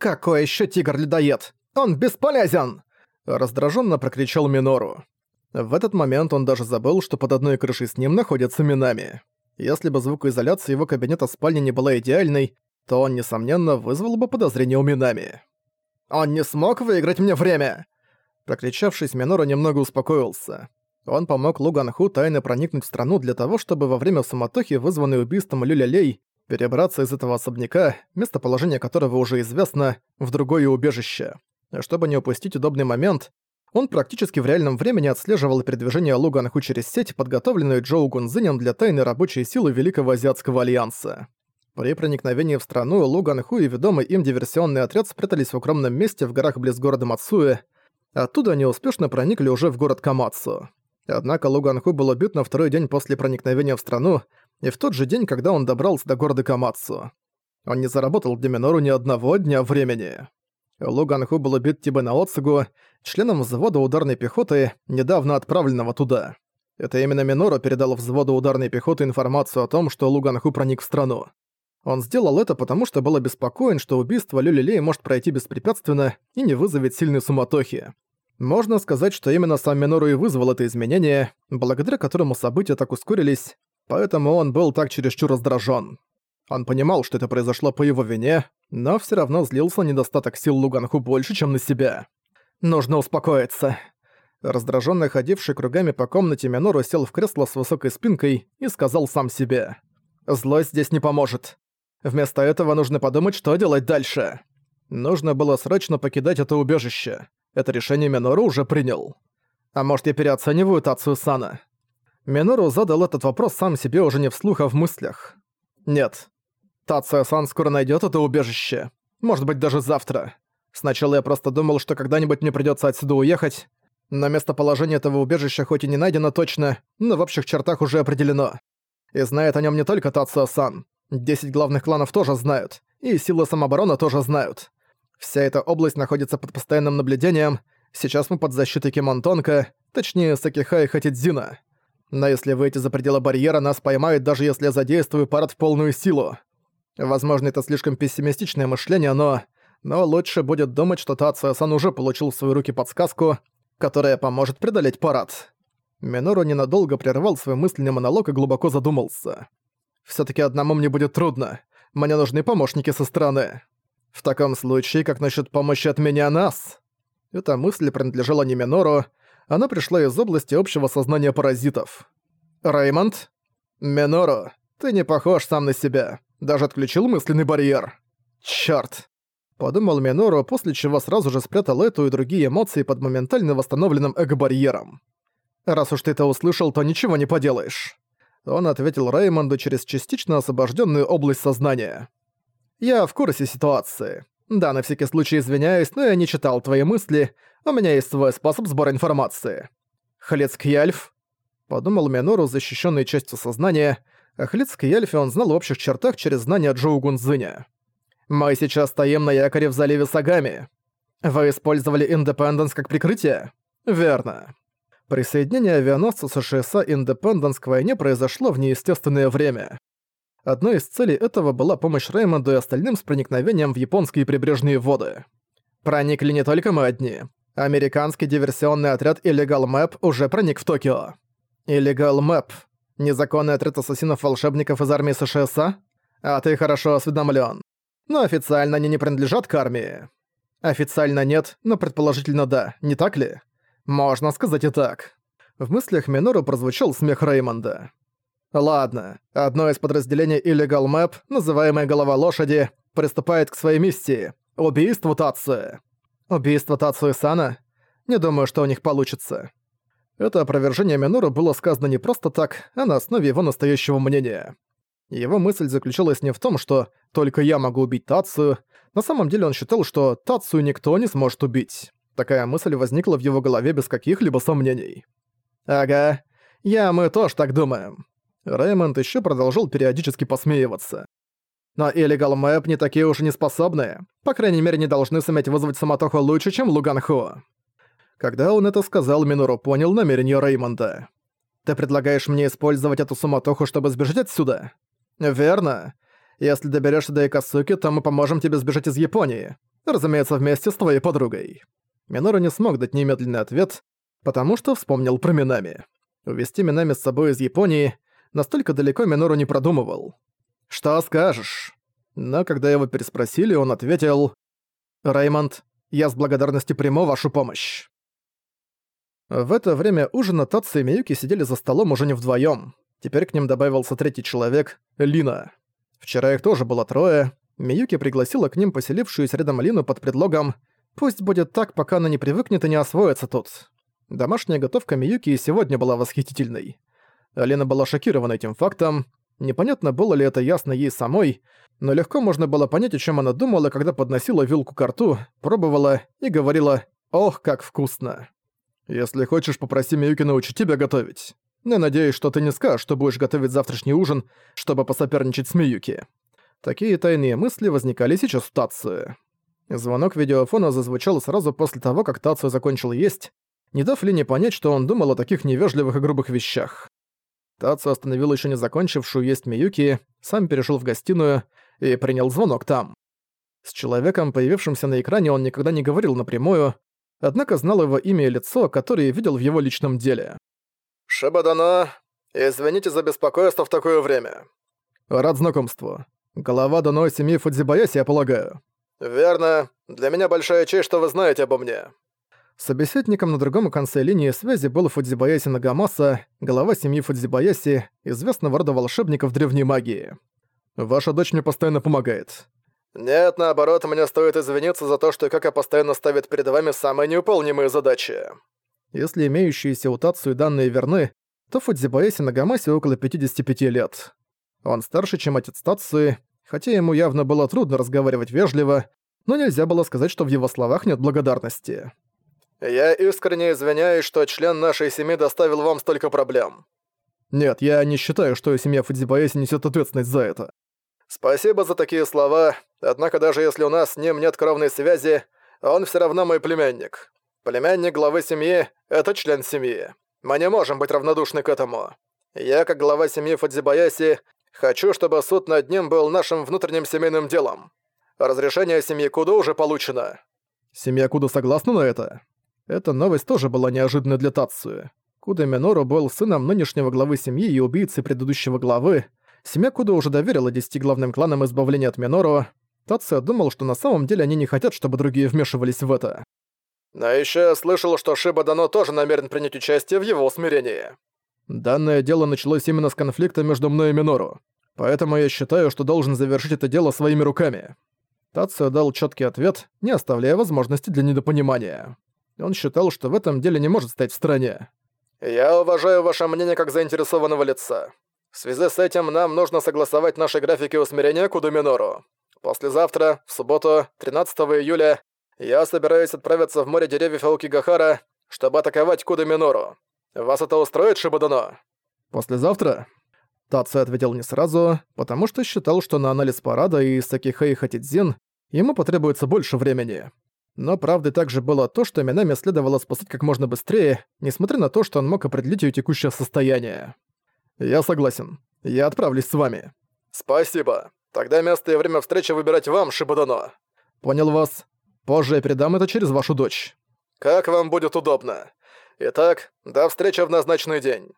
«Какой еще тигр-людоед? Он бесполезен!» Раздраженно прокричал Минору. В этот момент он даже забыл, что под одной крышей с ним находится Минами. Если бы звукоизоляция его кабинета спальни не была идеальной, то он, несомненно, вызвал бы подозрение у Минами. «Он не смог выиграть мне время!» Прокричавшись, Минору немного успокоился. Он помог Луганху тайно проникнуть в страну для того, чтобы во время суматохи, вызванной убийством Люля-Лей, перебраться из этого особняка, местоположение которого уже известно, в другое убежище. Чтобы не упустить удобный момент, он практически в реальном времени отслеживал передвижение Луганху через сеть, подготовленную Джоу Гунзинем для тайной рабочей силы Великого Азиатского Альянса. При проникновении в страну Луганху и ведомый им диверсионный отряд спрятались в укромном месте в горах близ города Мацуэ. Оттуда они успешно проникли уже в город Камацу. Однако Луганху был убит на второй день после проникновения в страну, и в тот же день, когда он добрался до города Камацу. Он не заработал для Минору ни одного дня времени. Луганху был убит Тибе Наоцугу, членом взвода ударной пехоты, недавно отправленного туда. Это именно Минору передал взводу ударной пехоты информацию о том, что Луганху проник в страну. Он сделал это потому, что был обеспокоен, что убийство Люлилей может пройти беспрепятственно и не вызовет сильной суматохи. Можно сказать, что именно сам Минору и вызвал это изменение, благодаря которому события так ускорились, поэтому он был так чересчур раздражен. Он понимал, что это произошло по его вине, но все равно злился недостаток сил Луганху больше, чем на себя. Нужно успокоиться. Раздраженно ходивший кругами по комнате Минору сел в кресло с высокой спинкой и сказал сам себе. «Злость здесь не поможет. Вместо этого нужно подумать, что делать дальше. Нужно было срочно покидать это убежище. Это решение Минору уже принял. А может, я переоцениваю Тацию Сана? Минору задал этот вопрос сам себе уже не вслух, а в мыслях. Нет, Тация-сан скоро найдет это убежище. Может быть, даже завтра. Сначала я просто думал, что когда-нибудь мне придется отсюда уехать. Но местоположение этого убежища хоть и не найдено точно, но в общих чертах уже определено. И знает о нем не только Тацио-сан. Десять главных кланов тоже знают. И силы самообороны тоже знают. Вся эта область находится под постоянным наблюдением. Сейчас мы под защитой Кимонтонка, точнее Сакихай Хатидзина. Но если выйти за пределы барьера, нас поймают, даже если я задействую парад в полную силу. Возможно, это слишком пессимистичное мышление, но... Но лучше будет думать, что Тацио-сан уже получил в свои руки подсказку, которая поможет преодолеть парад. Минору ненадолго прервал свой мысленный монолог и глубоко задумался. все таки одному мне будет трудно. Мне нужны помощники со стороны. В таком случае, как насчет помощи от меня нас? Эта мысль принадлежала не Минору, она пришла из области общего сознания паразитов. Реймонд? Минору, ты не похож сам на себя. Даже отключил мысленный барьер. Чёрт. Подумал Минору, после чего сразу же спрятал эту и другие эмоции под моментально восстановленным эго-барьером. «Раз уж ты это услышал, то ничего не поделаешь». Он ответил Реймонду через частично освобожденную область сознания. «Я в курсе ситуации. Да, на всякий случай извиняюсь, но я не читал твои мысли. У меня есть свой способ сбора информации». «Халецкий Альф?» Подумал Минору, защищенный частью сознания, о Хлицкой Эльфе он знал в общих чертах через знания Джоу Гунзыня. «Мы сейчас стоим на якоре в заливе Сагами. Вы использовали Индепенденс как прикрытие?» «Верно». Присоединение авианосца США Индепенденс к войне произошло в неестественное время. Одной из целей этого была помощь Реймонду и остальным с проникновением в японские прибрежные воды. Проникли не только мы одни. Американский диверсионный отряд Illegal Map уже проник в Токио. Illegal Map Незаконный отряд ассасинов-волшебников из армии США? А ты хорошо осведомлен. Но официально они не принадлежат к армии. Официально нет, но предположительно да, не так ли? Можно сказать и так. В мыслях Минору прозвучал смех Реймонда. Ладно, одно из подразделений Illegal Map, называемое «Голова лошади», приступает к своей миссии — убийству Тацуэ. Убийство Тацуэ Сана? Не думаю, что у них получится. Это опровержение Минору было сказано не просто так, а на основе его настоящего мнения. Его мысль заключалась не в том, что «только я могу убить Тацию», на самом деле он считал, что Тацию никто не сможет убить. Такая мысль возникла в его голове без каких-либо сомнений. «Ага, я мы тоже так думаем». Рэймонд еще продолжал периодически посмеиваться. Но Illegal Map не такие уж неспособные. По крайней мере, не должны суметь вызвать самотоху лучше, чем Луганхо. Когда он это сказал, Минору понял намерение Реймонда. «Ты предлагаешь мне использовать эту суматоху, чтобы сбежать отсюда?» «Верно. Если доберешься до Икасуки, то мы поможем тебе сбежать из Японии. Разумеется, вместе с твоей подругой». Минору не смог дать немедленный ответ, потому что вспомнил про Минами. Увести Минами с собой из Японии настолько далеко Минору не продумывал. «Что скажешь?» Но когда его переспросили, он ответил «Раймонд, я с благодарностью приму вашу помощь». В это время ужина Татсу и Миюки сидели за столом уже не вдвоем. Теперь к ним добавился третий человек — Лина. Вчера их тоже было трое. Миюки пригласила к ним поселившуюся рядом Лину под предлогом «Пусть будет так, пока она не привыкнет и не освоится тут». Домашняя готовка Миюки и сегодня была восхитительной. Лина была шокирована этим фактом. Непонятно, было ли это ясно ей самой, но легко можно было понять, о чем она думала, когда подносила вилку к рту, пробовала и говорила «Ох, как вкусно!». Если хочешь, попроси Миюки научить тебя готовить. Но надеюсь, что ты не скажешь, что будешь готовить завтрашний ужин, чтобы посоперничать с Миюки. Такие тайные мысли возникали сейчас в Тацию. Звонок видеофона зазвучал сразу после того, как Тацию закончил есть, не дав Лине понять, что он думал о таких невежливых и грубых вещах. Тацию остановил еще не закончившую есть Миюки, сам перешел в гостиную и принял звонок там. С человеком, появившимся на экране, он никогда не говорил напрямую, однако знал его имя и лицо, которое видел в его личном деле. «Шибадано, извините за беспокойство в такое время». «Рад знакомству. Голова Дано семьи Фудзибаяси, я полагаю». «Верно. Для меня большая честь, что вы знаете обо мне». Собеседником на другом конце линии связи был Фудзибаяси Нагамаса, глава семьи Фудзибаяси, известного рода волшебников древней магии. «Ваша дочь мне постоянно помогает. «Нет, наоборот, мне стоит извиниться за то, что Кака постоянно ставит перед вами самые неуполнимые задачи». Если имеющиеся у Тацию данные верны, то Фудзибаэси Нагамасе около 55 лет. Он старше, чем отец Тацуи, хотя ему явно было трудно разговаривать вежливо, но нельзя было сказать, что в его словах нет благодарности. «Я искренне извиняюсь, что член нашей семьи доставил вам столько проблем». «Нет, я не считаю, что семья Фудзибаэси несет ответственность за это». «Спасибо за такие слова, однако даже если у нас с ним нет кровной связи, он все равно мой племянник. Племянник главы семьи — это член семьи. Мы не можем быть равнодушны к этому. Я, как глава семьи Фудзибаяси, хочу, чтобы суд над ним был нашим внутренним семейным делом. Разрешение семьи Кудо уже получено». Семья Кудо согласна на это? Эта новость тоже была неожиданной для Тацию. Куда Минору был сыном нынешнего главы семьи и убийцы предыдущего главы, Семья Куда уже доверила десяти главным кланам избавления от Минору. Тация думал, что на самом деле они не хотят, чтобы другие вмешивались в это. Но еще я слышал, что Шиба Дано тоже намерен принять участие в его усмирении. Данное дело началось именно с конфликта между мной и Минору. Поэтому я считаю, что должен завершить это дело своими руками. Тацио дал четкий ответ, не оставляя возможности для недопонимания. Он считал, что в этом деле не может стать в стороне. «Я уважаю ваше мнение как заинтересованного лица. В связи с этим нам нужно согласовать наши графики усмирения Кудуминору. Послезавтра, в субботу, 13 июля, я собираюсь отправиться в море деревьев Аукигахара, чтобы атаковать Кудуминору. Вас это устроит, Шибадано?» «Послезавтра?» Тацу ответил не сразу, потому что считал, что на анализ парада и Сакихэй Хатидзин ему потребуется больше времени. Но правдой также было то, что Минами следовало спасать как можно быстрее, несмотря на то, что он мог определить её текущее состояние. «Я согласен. Я отправлюсь с вами». «Спасибо. Тогда место и время встречи выбирать вам, Шибудано». «Понял вас. Позже я передам это через вашу дочь». «Как вам будет удобно. Итак, до встречи в назначенный день».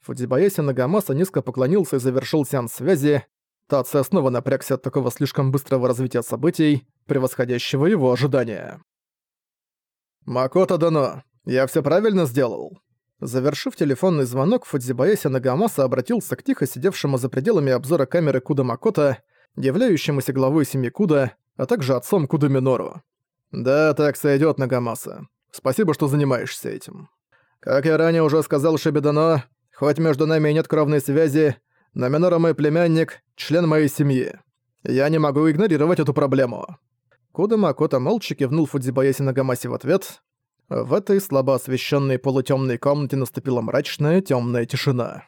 Фудзибаеси Нагамаса низко поклонился и завершил сеанс связи. Тация снова напрягся от такого слишком быстрого развития событий, превосходящего его ожидания. «Макото Дано, я все правильно сделал?» Завершив телефонный звонок, Фудзибаеси Нагамаса обратился к тихо сидевшему за пределами обзора камеры Куда Макота, являющемуся главой семьи Куда, а также отцом Куда Минору. «Да, так сойдёт, Нагамаса. Спасибо, что занимаешься этим. Как я ранее уже сказал Шибидано, хоть между нами и нет кровной связи, но Минора мой племянник, член моей семьи. Я не могу игнорировать эту проблему». Куда Макота молча кивнул Фудзибаеси Нагамасе в ответ, в этой слабо освещенной полутемной комнате наступила мрачная темная тишина.